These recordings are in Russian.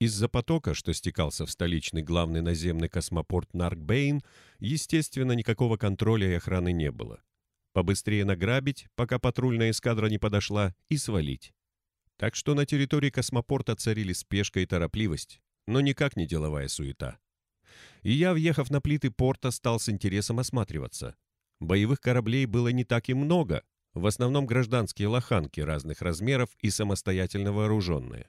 Из-за потока, что стекался в столичный главный наземный космопорт Наркбейн, естественно, никакого контроля и охраны не было. Побыстрее награбить, пока патрульная эскадра не подошла, и свалить. Так что на территории космопорта царили спешка и торопливость, но никак не деловая суета. И я, въехав на плиты порта, стал с интересом осматриваться. Боевых кораблей было не так и много, в основном гражданские лоханки разных размеров и самостоятельно вооруженные.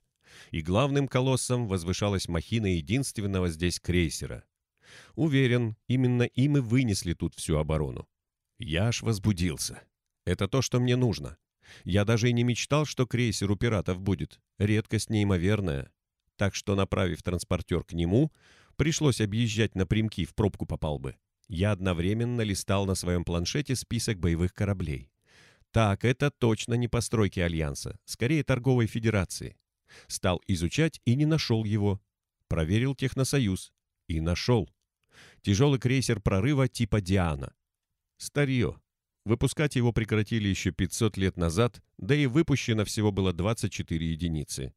И главным колоссом возвышалась махина единственного здесь крейсера. Уверен, именно им и вынесли тут всю оборону. Я аж возбудился. Это то, что мне нужно. Я даже и не мечтал, что крейсер у пиратов будет. Редкость неимоверная. Так что, направив транспортер к нему, пришлось объезжать напрямки, в пробку попал бы. Я одновременно листал на своем планшете список боевых кораблей. Так, это точно не постройки Альянса, скорее торговой федерации. Стал изучать и не нашел его. Проверил Техносоюз. И нашел. Тяжелый крейсер прорыва типа «Диана». Старье. Выпускать его прекратили еще 500 лет назад, да и выпущено всего было 24 единицы.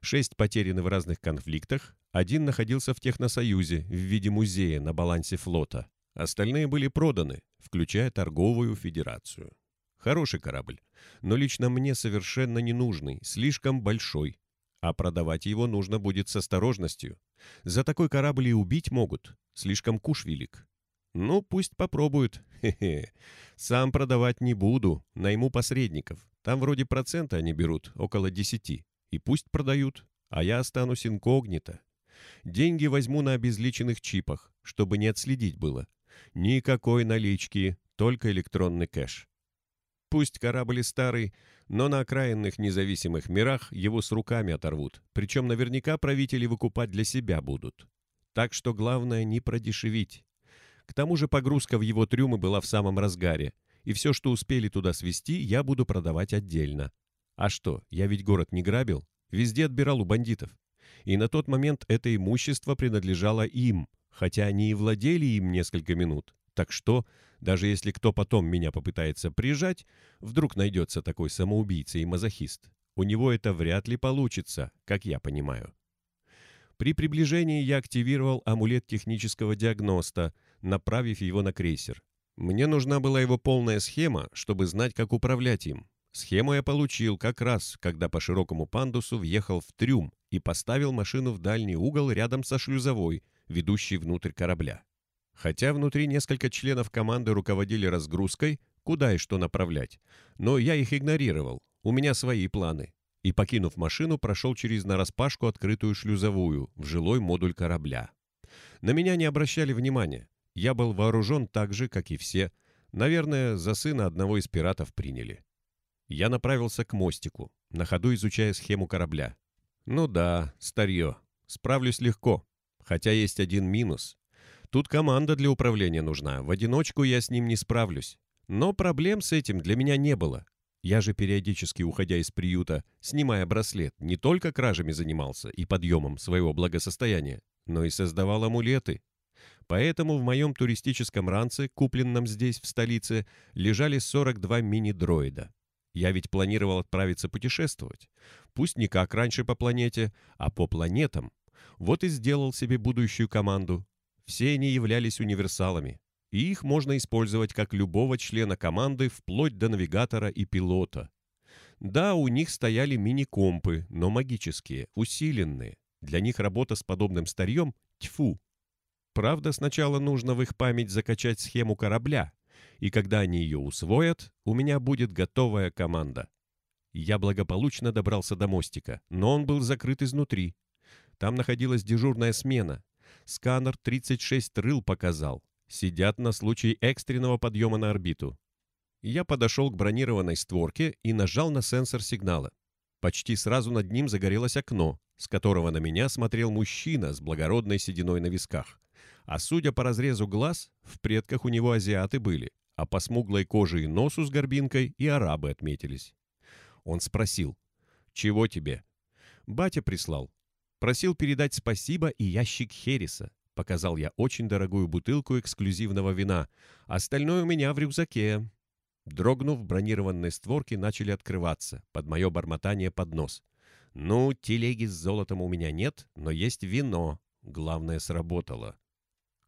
Шесть потеряны в разных конфликтах, один находился в Техносоюзе в виде музея на балансе флота. Остальные были проданы, включая торговую федерацию. Хороший корабль, но лично мне совершенно ненужный, слишком большой. А продавать его нужно будет с осторожностью. За такой корабль и убить могут, слишком куш велик. Ну, пусть попробуют. Хе-хе. Сам продавать не буду, найму посредников. Там вроде проценты они берут, около десяти. И пусть продают, а я останусь инкогнито. Деньги возьму на обезличенных чипах, чтобы не отследить было. Никакой налички, только электронный кэш. Пусть корабль старый, но на окраинных независимых мирах его с руками оторвут, причем наверняка правители выкупать для себя будут. Так что главное не продешевить. К тому же погрузка в его трюмы была в самом разгаре, и все, что успели туда свести, я буду продавать отдельно. А что, я ведь город не грабил, везде отбирал у бандитов. И на тот момент это имущество принадлежало им, хотя они и владели им несколько минут. Так что, даже если кто потом меня попытается прижать, вдруг найдется такой самоубийца и мазохист, у него это вряд ли получится, как я понимаю. При приближении я активировал амулет технического диагноста, направив его на крейсер. Мне нужна была его полная схема, чтобы знать, как управлять им. Схему я получил как раз, когда по широкому пандусу въехал в трюм и поставил машину в дальний угол рядом со шлюзовой, ведущей внутрь корабля. Хотя внутри несколько членов команды руководили разгрузкой, куда и что направлять. Но я их игнорировал, у меня свои планы. И, покинув машину, прошел через нараспашку открытую шлюзовую, в жилой модуль корабля. На меня не обращали внимания. Я был вооружен так же, как и все. Наверное, за сына одного из пиратов приняли. Я направился к мостику, на ходу изучая схему корабля. Ну да, старье. Справлюсь легко. Хотя есть один минус. Тут команда для управления нужна, в одиночку я с ним не справлюсь. Но проблем с этим для меня не было. Я же периодически, уходя из приюта, снимая браслет, не только кражами занимался и подъемом своего благосостояния, но и создавал амулеты. Поэтому в моем туристическом ранце, купленном здесь, в столице, лежали 42 мини-дроида. Я ведь планировал отправиться путешествовать. Пусть не как раньше по планете, а по планетам. Вот и сделал себе будущую команду, все они являлись универсалами, и их можно использовать как любого члена команды вплоть до навигатора и пилота. Да, у них стояли мини-компы, но магические, усиленные. Для них работа с подобным старьем – тьфу. Правда, сначала нужно в их память закачать схему корабля, и когда они ее усвоят, у меня будет готовая команда. Я благополучно добрался до мостика, но он был закрыт изнутри. Там находилась дежурная смена, Сканер 36 рыл показал. Сидят на случай экстренного подъема на орбиту. Я подошел к бронированной створке и нажал на сенсор сигнала. Почти сразу над ним загорелось окно, с которого на меня смотрел мужчина с благородной сединой на висках. А судя по разрезу глаз, в предках у него азиаты были, а по смуглой коже и носу с горбинкой и арабы отметились. Он спросил, «Чего тебе?» «Батя прислал. Просил передать спасибо и ящик Хереса. Показал я очень дорогую бутылку эксклюзивного вина. Остальное у меня в рюкзаке. Дрогнув, бронированные створки начали открываться, под мое бормотание под нос. Ну, телеги с золотом у меня нет, но есть вино. Главное, сработало.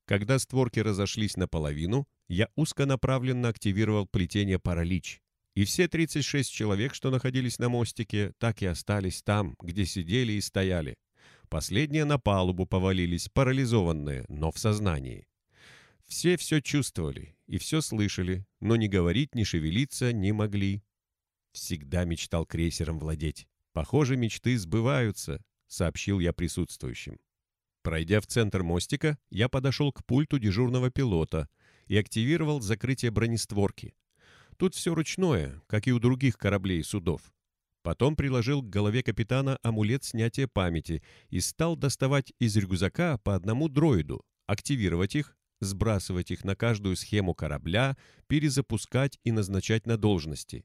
Когда створки разошлись наполовину, я узконаправленно активировал плетение «Паралич». И все 36 человек, что находились на мостике, так и остались там, где сидели и стояли. Последние на палубу повалились, парализованные, но в сознании. Все все чувствовали и все слышали, но ни говорить, ни шевелиться не могли. Всегда мечтал крейсером владеть. Похоже, мечты сбываются, сообщил я присутствующим. Пройдя в центр мостика, я подошел к пульту дежурного пилота и активировал закрытие бронестворки. Тут все ручное, как и у других кораблей и судов. Потом приложил к голове капитана амулет снятия памяти и стал доставать из рюкзака по одному дроиду, активировать их, сбрасывать их на каждую схему корабля, перезапускать и назначать на должности.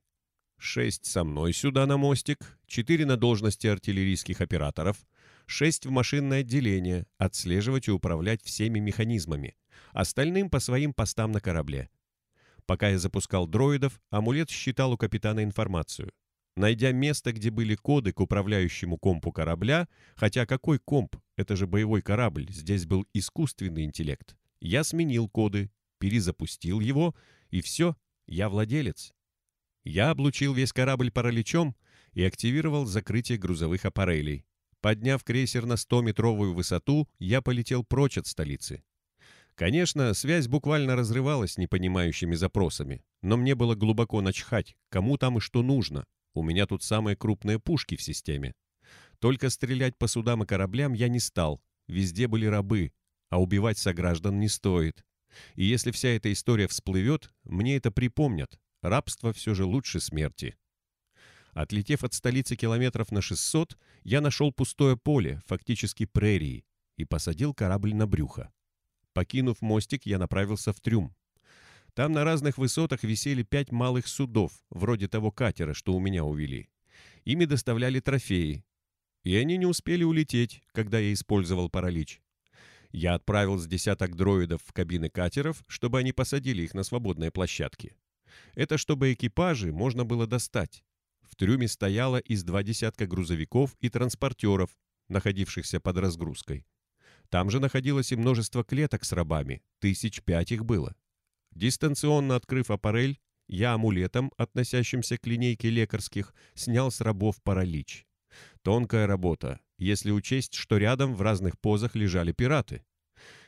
Шесть со мной сюда на мостик, четыре на должности артиллерийских операторов, шесть в машинное отделение, отслеживать и управлять всеми механизмами, остальным по своим постам на корабле. Пока я запускал дроидов, амулет считал у капитана информацию. Найдя место, где были коды к управляющему компу корабля, хотя какой комп, это же боевой корабль, здесь был искусственный интеллект, я сменил коды, перезапустил его, и все, я владелец. Я облучил весь корабль параличом и активировал закрытие грузовых аппарелей. Подняв крейсер на 100-метровую высоту, я полетел прочь от столицы. Конечно, связь буквально разрывалась непонимающими запросами, но мне было глубоко начхать, кому там и что нужно. У меня тут самые крупные пушки в системе. Только стрелять по судам и кораблям я не стал. Везде были рабы, а убивать сограждан не стоит. И если вся эта история всплывет, мне это припомнят. Рабство все же лучше смерти. Отлетев от столицы километров на 600, я нашел пустое поле, фактически прерии, и посадил корабль на брюхо. Покинув мостик, я направился в трюм. Там на разных высотах висели пять малых судов, вроде того катера, что у меня увели. Ими доставляли трофеи. И они не успели улететь, когда я использовал паралич. Я отправил с десяток дроидов в кабины катеров, чтобы они посадили их на свободные площадки. Это чтобы экипажи можно было достать. В трюме стояло из два десятка грузовиков и транспортеров, находившихся под разгрузкой. Там же находилось и множество клеток с рабами, тысяч пять их было. Дистанционно открыв аппарель, я амулетом, относящимся к линейке лекарских, снял с рабов паралич. Тонкая работа, если учесть, что рядом в разных позах лежали пираты.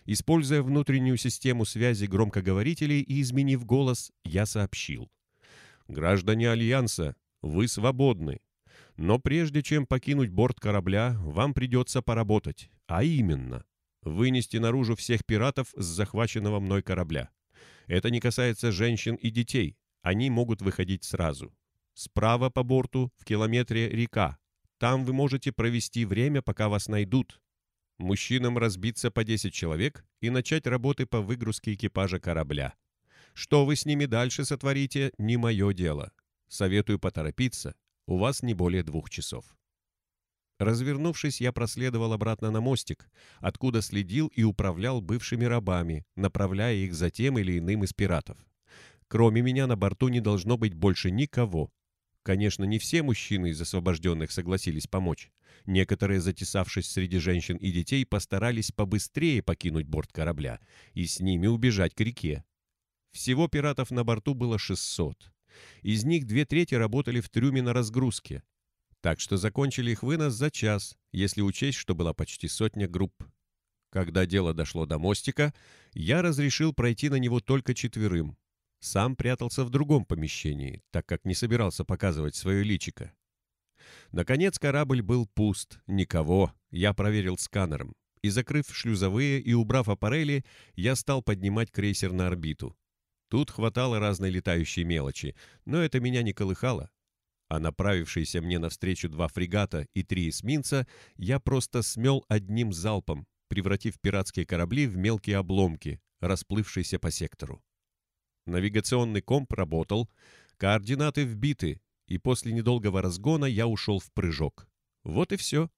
Используя внутреннюю систему связи громкоговорителей и изменив голос, я сообщил. «Граждане Альянса, вы свободны. Но прежде чем покинуть борт корабля, вам придется поработать. А именно, вынести наружу всех пиратов с захваченного мной корабля. Это не касается женщин и детей. Они могут выходить сразу. Справа по борту, в километре река. Там вы можете провести время, пока вас найдут. Мужчинам разбиться по 10 человек и начать работы по выгрузке экипажа корабля. Что вы с ними дальше сотворите, не мое дело. Советую поторопиться. У вас не более двух часов. Развернувшись, я проследовал обратно на мостик, откуда следил и управлял бывшими рабами, направляя их за тем или иным из пиратов. Кроме меня на борту не должно быть больше никого. Конечно, не все мужчины из освобожденных согласились помочь. Некоторые, затесавшись среди женщин и детей, постарались побыстрее покинуть борт корабля и с ними убежать к реке. Всего пиратов на борту было 600. Из них две трети работали в трюме на разгрузке, так что закончили их вынос за час, если учесть, что была почти сотня групп. Когда дело дошло до мостика, я разрешил пройти на него только четверым. Сам прятался в другом помещении, так как не собирался показывать свое личико. Наконец корабль был пуст, никого, я проверил сканером. И закрыв шлюзовые и убрав аппарели, я стал поднимать крейсер на орбиту. Тут хватало разной летающей мелочи, но это меня не колыхало а направившиеся мне навстречу два фрегата и три эсминца я просто смел одним залпом, превратив пиратские корабли в мелкие обломки, расплывшиеся по сектору. Навигационный комп работал, координаты вбиты, и после недолгого разгона я ушел в прыжок. Вот и все.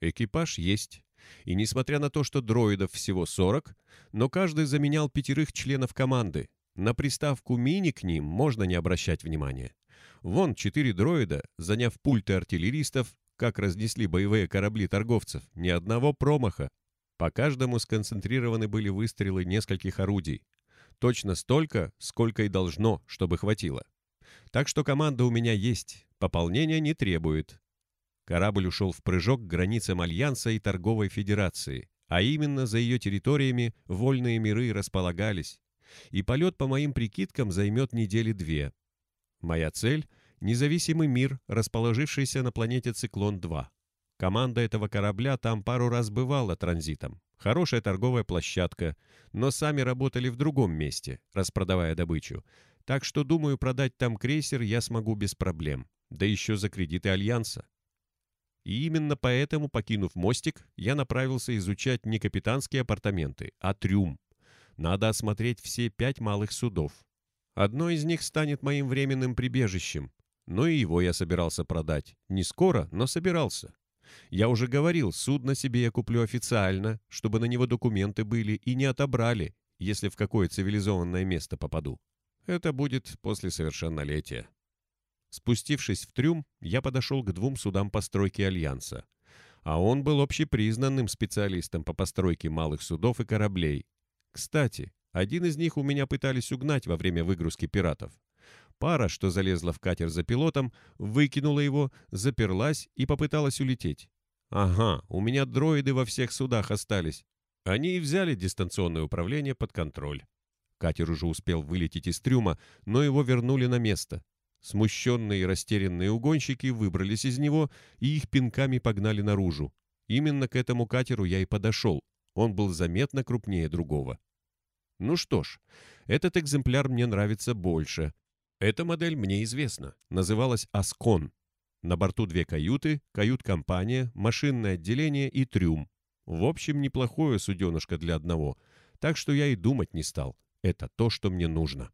Экипаж есть. И несмотря на то, что дроидов всего 40, но каждый заменял пятерых членов команды, на приставку «мини» к ним можно не обращать внимания. Вон четыре дроида, заняв пульты артиллеристов, как разнесли боевые корабли торговцев, ни одного промаха. По каждому сконцентрированы были выстрелы нескольких орудий. Точно столько, сколько и должно, чтобы хватило. Так что команда у меня есть, пополнения не требует. Корабль ушел в прыжок к границам Альянса и Торговой Федерации, а именно за ее территориями вольные миры располагались. И полет, по моим прикидкам, займет недели две. Моя цель — независимый мир, расположившийся на планете Циклон-2. Команда этого корабля там пару раз бывала транзитом. Хорошая торговая площадка, но сами работали в другом месте, распродавая добычу. Так что, думаю, продать там крейсер я смогу без проблем. Да еще за кредиты Альянса. И именно поэтому, покинув мостик, я направился изучать не капитанские апартаменты, а трюм. Надо осмотреть все пять малых судов. Одно из них станет моим временным прибежищем. Но и его я собирался продать. Не скоро, но собирался. Я уже говорил, судно себе я куплю официально, чтобы на него документы были и не отобрали, если в какое цивилизованное место попаду. Это будет после совершеннолетия. Спустившись в трюм, я подошел к двум судам постройки Альянса. А он был общепризнанным специалистом по постройке малых судов и кораблей. Кстати, один из них у меня пытались угнать во время выгрузки пиратов. Пара, что залезла в катер за пилотом, выкинула его, заперлась и попыталась улететь. Ага, у меня дроиды во всех судах остались. Они и взяли дистанционное управление под контроль. Катер уже успел вылететь из трюма, но его вернули на место. Смущенные и растерянные угонщики выбрались из него и их пинками погнали наружу. Именно к этому катеру я и подошел. Он был заметно крупнее другого. Ну что ж, этот экземпляр мне нравится больше. Эта модель мне известна. Называлась «Аскон». На борту две каюты, кают-компания, машинное отделение и трюм. В общем, неплохое суденышко для одного. Так что я и думать не стал. Это то, что мне нужно.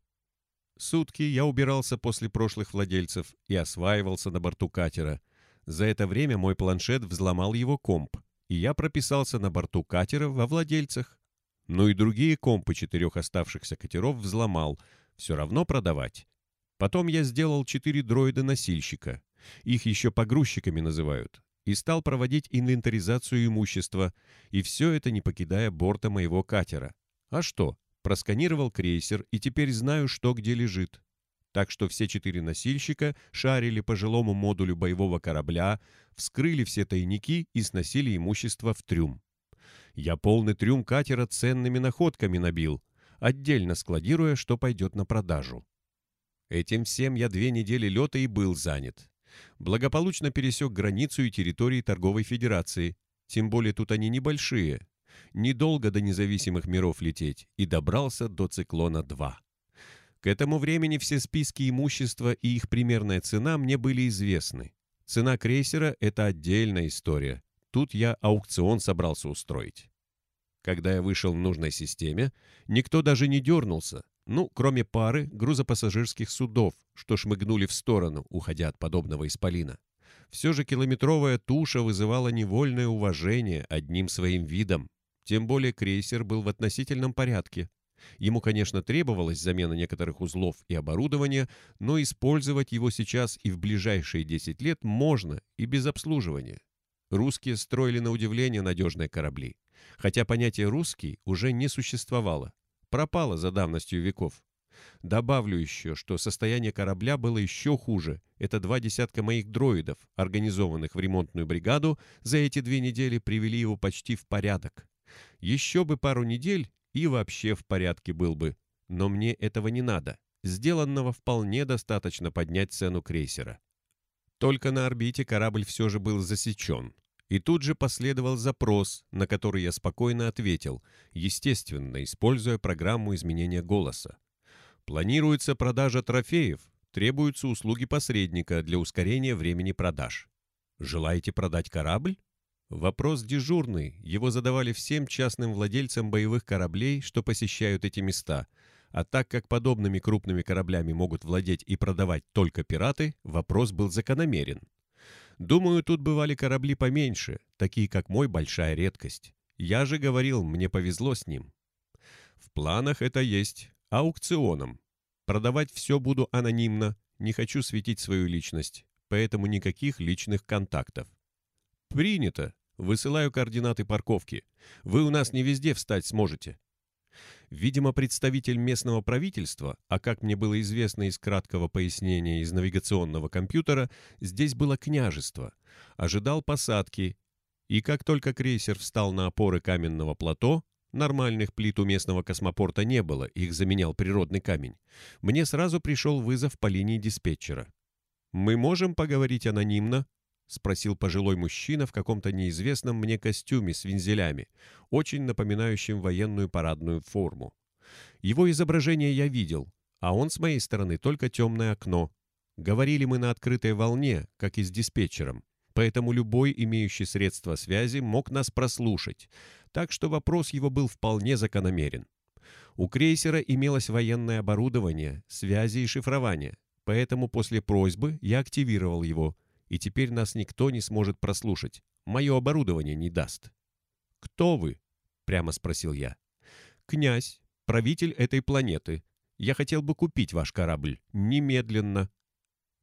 Сутки я убирался после прошлых владельцев и осваивался на борту катера. За это время мой планшет взломал его комп, и я прописался на борту катера во владельцах. Ну и другие компы четырех оставшихся катеров взломал. Все равно продавать. Потом я сделал четыре дроида-носильщика. Их еще погрузчиками называют. И стал проводить инвентаризацию имущества. И все это не покидая борта моего катера. А что? Просканировал крейсер и теперь знаю, что где лежит. Так что все четыре носильщика шарили по жилому модулю боевого корабля, вскрыли все тайники и сносили имущество в трюм. Я полный трюм катера ценными находками набил, отдельно складируя, что пойдет на продажу. Этим всем я две недели лета и был занят. Благополучно пересек границу и территории торговой федерации, тем более тут они небольшие. Недолго до независимых миров лететь и добрался до Циклона-2. К этому времени все списки имущества и их примерная цена мне были известны. Цена крейсера — это отдельная история. Тут я аукцион собрался устроить. Когда я вышел в нужной системе, никто даже не дернулся, ну, кроме пары грузопассажирских судов, что шмыгнули в сторону, уходя от подобного исполина. Все же километровая туша вызывала невольное уважение одним своим видом. Тем более крейсер был в относительном порядке. Ему, конечно, требовалась замена некоторых узлов и оборудования, но использовать его сейчас и в ближайшие 10 лет можно и без обслуживания. Русские строили на удивление надежные корабли. Хотя понятие «русский» уже не существовало. Пропало за давностью веков. Добавлю еще, что состояние корабля было еще хуже. Это два десятка моих дроидов, организованных в ремонтную бригаду, за эти две недели привели его почти в порядок. Еще бы пару недель и вообще в порядке был бы. Но мне этого не надо. Сделанного вполне достаточно поднять цену крейсера. Только на орбите корабль все же был засечен. И тут же последовал запрос, на который я спокойно ответил, естественно, используя программу изменения голоса. Планируется продажа трофеев, требуются услуги посредника для ускорения времени продаж. Желаете продать корабль? Вопрос дежурный, его задавали всем частным владельцам боевых кораблей, что посещают эти места. А так как подобными крупными кораблями могут владеть и продавать только пираты, вопрос был закономерен. Думаю, тут бывали корабли поменьше, такие как мой большая редкость. Я же говорил, мне повезло с ним. В планах это есть. Аукционом. Продавать все буду анонимно, не хочу светить свою личность, поэтому никаких личных контактов. Принято. Высылаю координаты парковки. Вы у нас не везде встать сможете. Видимо, представитель местного правительства, а как мне было известно из краткого пояснения из навигационного компьютера, здесь было княжество, ожидал посадки, и как только крейсер встал на опоры каменного плато, нормальных плит у местного космопорта не было, их заменял природный камень, мне сразу пришел вызов по линии диспетчера. «Мы можем поговорить анонимно?» — спросил пожилой мужчина в каком-то неизвестном мне костюме с вензелями, очень напоминающим военную парадную форму. Его изображение я видел, а он с моей стороны только темное окно. Говорили мы на открытой волне, как и с диспетчером, поэтому любой, имеющий средства связи, мог нас прослушать, так что вопрос его был вполне закономерен. У крейсера имелось военное оборудование, связи и шифрование, поэтому после просьбы я активировал его — и теперь нас никто не сможет прослушать. Мое оборудование не даст. «Кто вы?» — прямо спросил я. «Князь, правитель этой планеты. Я хотел бы купить ваш корабль. Немедленно».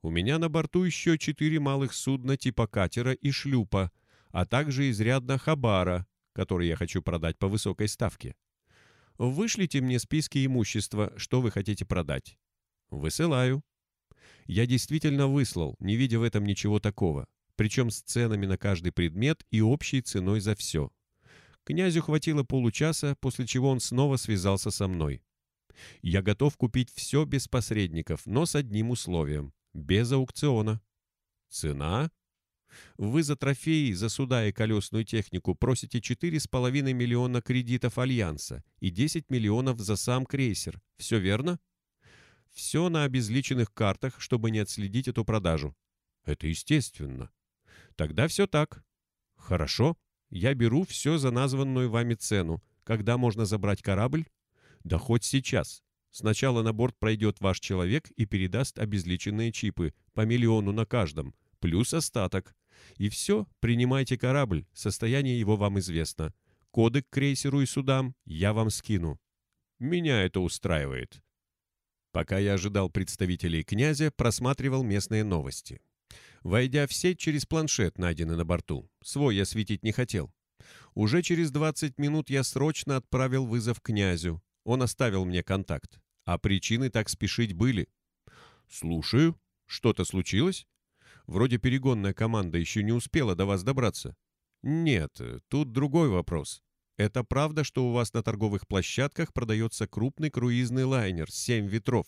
У меня на борту еще четыре малых судна типа катера и шлюпа, а также изрядно хабара, который я хочу продать по высокой ставке. Вышлите мне списки имущества, что вы хотите продать. Высылаю. Я действительно выслал, не видя в этом ничего такого, причем с ценами на каждый предмет и общей ценой за все. Князю хватило получаса, после чего он снова связался со мной. Я готов купить все без посредников, но с одним условием – без аукциона. Цена? Вы за трофеи, за суда и колесную технику просите 4,5 миллиона кредитов Альянса и 10 миллионов за сам крейсер. Все верно? Все на обезличенных картах, чтобы не отследить эту продажу. Это естественно. Тогда все так. Хорошо, я беру все за названную вами цену. Когда можно забрать корабль? Да хоть сейчас. Сначала на борт пройдет ваш человек и передаст обезличенные чипы, по миллиону на каждом, плюс остаток. И все, принимайте корабль, состояние его вам известно. Коды к крейсеру и судам я вам скину. Меня это устраивает. Пока я ожидал представителей князя, просматривал местные новости. Войдя в сеть через планшет, найденный на борту, свой я светить не хотел. Уже через 20 минут я срочно отправил вызов князю. Он оставил мне контакт. А причины так спешить были. «Слушаю. Что-то случилось? Вроде перегонная команда еще не успела до вас добраться». «Нет, тут другой вопрос. Это правда, что у вас на торговых площадках продается крупный круизный лайнер «Семь ветров»?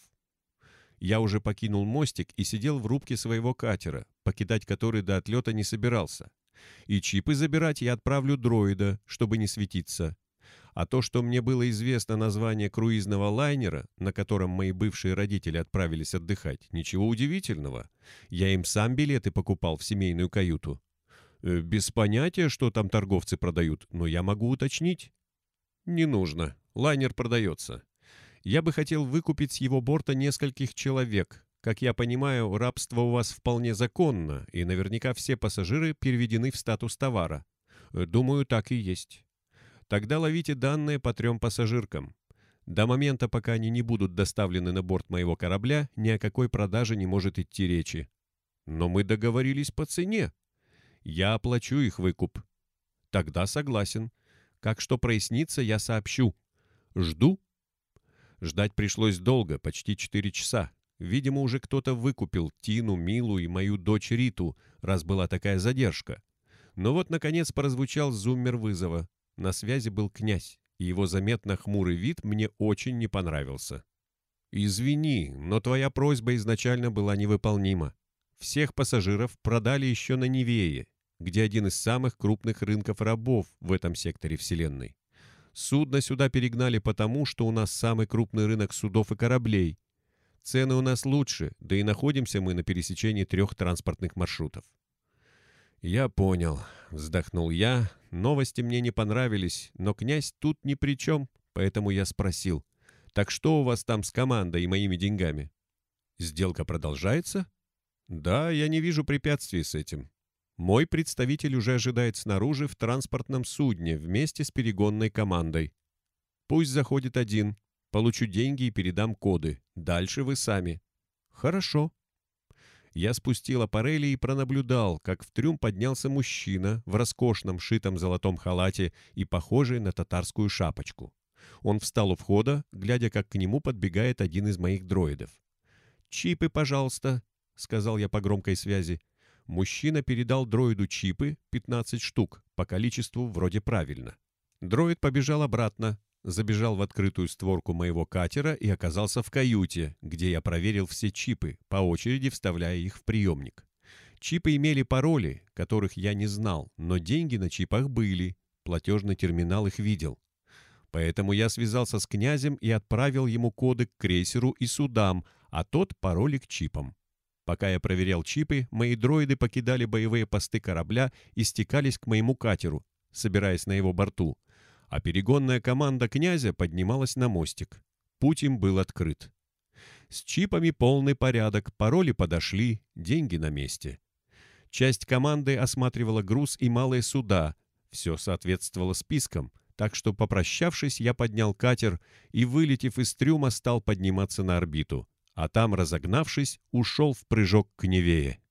Я уже покинул мостик и сидел в рубке своего катера, покидать который до отлета не собирался. И чипы забирать я отправлю дроида, чтобы не светиться. А то, что мне было известно название круизного лайнера, на котором мои бывшие родители отправились отдыхать, ничего удивительного. Я им сам билеты покупал в семейную каюту. Э, без понятия, что там торговцы продают, но я могу уточнить. Не нужно. Лайнер продается. Я бы хотел выкупить с его борта нескольких человек. Как я понимаю, рабство у вас вполне законно, и наверняка все пассажиры переведены в статус товара. Э, думаю, так и есть. Тогда ловите данные по трем пассажиркам. До момента, пока они не будут доставлены на борт моего корабля, ни о какой продаже не может идти речи. Но мы договорились по цене, я оплачу их выкуп. Тогда согласен. Как что прояснится, я сообщу. Жду. Ждать пришлось долго, почти четыре часа. Видимо, уже кто-то выкупил Тину, Милу и мою дочь Риту, раз была такая задержка. Но вот, наконец, прозвучал зуммер вызова. На связи был князь, и его заметно хмурый вид мне очень не понравился. «Извини, но твоя просьба изначально была невыполнима. Всех пассажиров продали еще на Невее, где один из самых крупных рынков рабов в этом секторе Вселенной. Судно сюда перегнали потому, что у нас самый крупный рынок судов и кораблей. Цены у нас лучше, да и находимся мы на пересечении трех транспортных маршрутов. «Я понял», — вздохнул я. Новости мне не понравились, но князь тут ни при чем, поэтому я спросил. «Так что у вас там с командой и моими деньгами?» «Сделка продолжается?» «Да, я не вижу препятствий с этим. Мой представитель уже ожидает снаружи в транспортном судне вместе с перегонной командой. Пусть заходит один. Получу деньги и передам коды. Дальше вы сами. Хорошо. Я спустил аппарели и пронаблюдал, как в трюм поднялся мужчина в роскошном шитом золотом халате и похожей на татарскую шапочку. Он встал у входа, глядя, как к нему подбегает один из моих дроидов. «Чипы, пожалуйста», — сказал я по громкой связи. Мужчина передал дроиду чипы, 15 штук, по количеству вроде правильно. Дроид побежал обратно, забежал в открытую створку моего катера и оказался в каюте, где я проверил все чипы, по очереди вставляя их в приемник. Чипы имели пароли, которых я не знал, но деньги на чипах были, платежный терминал их видел. Поэтому я связался с князем и отправил ему коды к крейсеру и судам, а тот пароли к чипам. Пока я проверял чипы, мои дроиды покидали боевые посты корабля и стекались к моему катеру, собираясь на его борту а перегонная команда князя поднималась на мостик. Путь им был открыт. С чипами полный порядок, пароли подошли, деньги на месте. Часть команды осматривала груз и малые суда. Все соответствовало спискам, так что, попрощавшись, я поднял катер и, вылетев из трюма, стал подниматься на орбиту, а там, разогнавшись, ушел в прыжок к Невее.